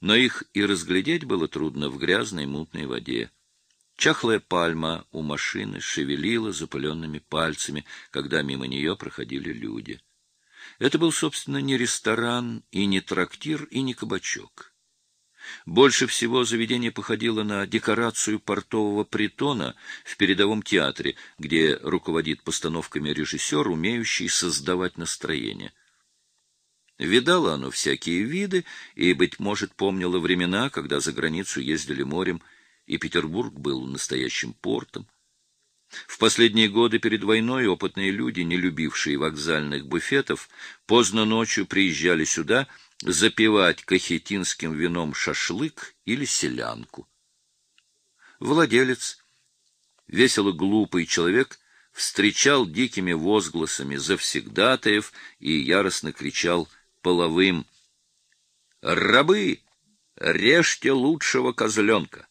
но их и разглядеть было трудно в грязной мутной воде. Чахлая пальма у машины шевелила запыленными пальцами, когда мимо нее проходили люди. Это был, собственно, не ресторан, и не трактир, и не кабачок. Больше всего заведение походило на декорацию портового притона в передовом театре, где руководит постановками режиссер, умеющий создавать настроение. Видало оно всякие виды и, быть может, помнило времена, когда за границу ездили морем, и Петербург был настоящим портом. В последние годы перед войной опытные люди, не любившие вокзальных буфетов, поздно ночью приезжали сюда запивать кахетинским вином шашлык или селянку. Владелец, весело глупый человек, встречал дикими возгласами завсегдатаев и яростно кричал — половым. «Рабы, режьте лучшего козленка!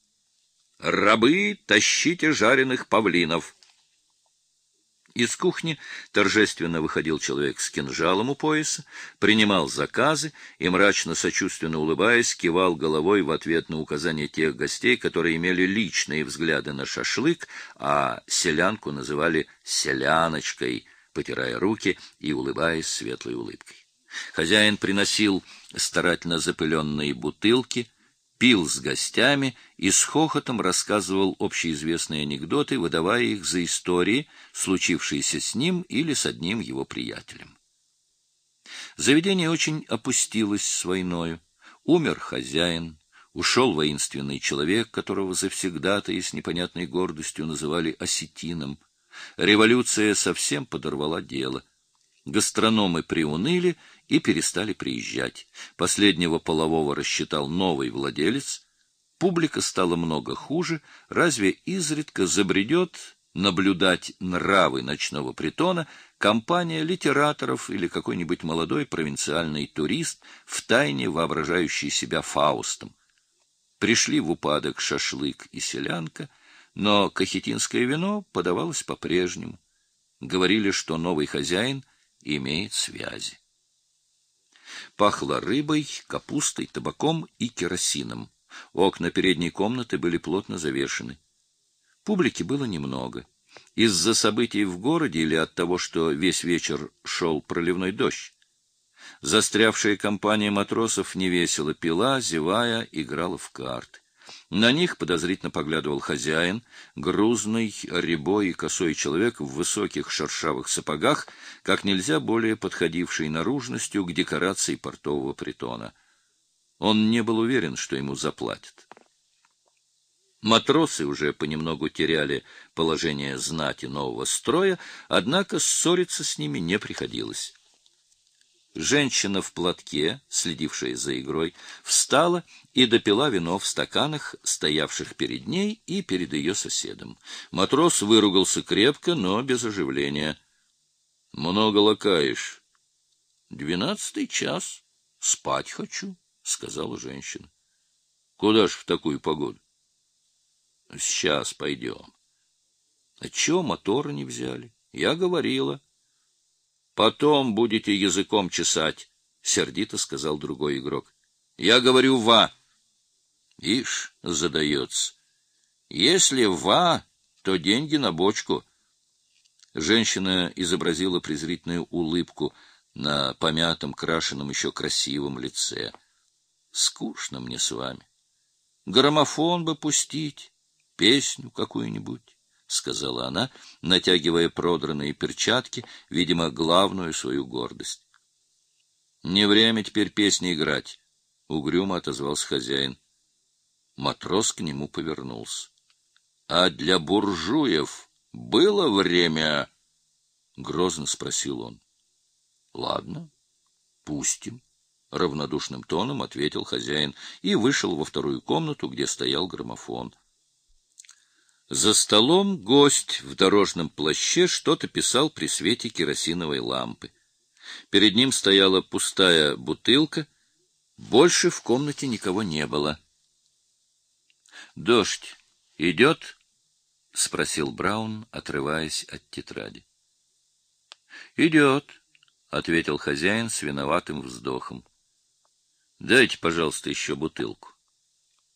Рабы, тащите жареных павлинов!» Из кухни торжественно выходил человек с кинжалом у пояса, принимал заказы и, мрачно-сочувственно улыбаясь, кивал головой в ответ на указания тех гостей, которые имели личные взгляды на шашлык, а селянку называли «селяночкой», потирая руки и улыбаясь светлой улыбкой. Хозяин приносил старательно запыленные бутылки, пил с гостями и с хохотом рассказывал общеизвестные анекдоты, выдавая их за истории, случившиеся с ним или с одним его приятелем. Заведение очень опустилось с войною. Умер хозяин, ушел воинственный человек, которого завсегда-то и с непонятной гордостью называли осетином. Революция совсем подорвала дело. Гастрономы приуныли и перестали приезжать. Последнего полового рассчитал новый владелец. Публика стала много хуже, разве изредка забредет наблюдать нравы ночного притона компания литераторов или какой-нибудь молодой провинциальный турист, втайне воображающий себя Фаустом. Пришли в упадок шашлык и селянка, но кахетинское вино подавалось по-прежнему. Говорили, что новый хозяин имеет связи. Пахло рыбой, капустой, табаком и керосином. Окна передней комнаты были плотно завешены. Публики было немного. Из-за событий в городе или от того, что весь вечер шел проливной дождь. Застрявшая компания матросов невесело пила, зевая, играла в карты. На них подозрительно поглядывал хозяин, грузный, рябой и косой человек в высоких шершавых сапогах, как нельзя более подходивший наружностью к декорации портового притона. Он не был уверен, что ему заплатят. Матросы уже понемногу теряли положение знати нового строя, однако ссориться с ними не приходилось. Женщина в платке, следившая за игрой, встала и допила вино в стаканах, стоявших перед ней и перед ее соседом. Матрос выругался крепко, но без оживления. — Много лакаешь. — Двенадцатый час. Спать хочу, — сказала женщина. — Куда ж в такую погоду? — Сейчас пойдем. — А чего мотора не взяли? Я говорила. — Потом будете языком чесать, — сердито сказал другой игрок. — Я говорю «ва». Ишь, задается. Если «ва», то деньги на бочку. Женщина изобразила презрительную улыбку на помятом, крашеном еще красивом лице. Скучно мне с вами. Граммофон бы пустить, песню какую-нибудь. — сказала она, натягивая продранные перчатки, видимо, главную свою гордость. — Не время теперь песни играть, — угрюмо отозвался хозяин. Матрос к нему повернулся. — А для буржуев было время? — грозно спросил он. — Ладно, пустим. — равнодушным тоном ответил хозяин и вышел во вторую комнату, где стоял граммофон. За столом гость в дорожном плаще что-то писал при свете керосиновой лампы. Перед ним стояла пустая бутылка. Больше в комнате никого не было. «Дождь идет?» — спросил Браун, отрываясь от тетради. «Идет», — ответил хозяин с виноватым вздохом. Дайте, пожалуйста, еще бутылку.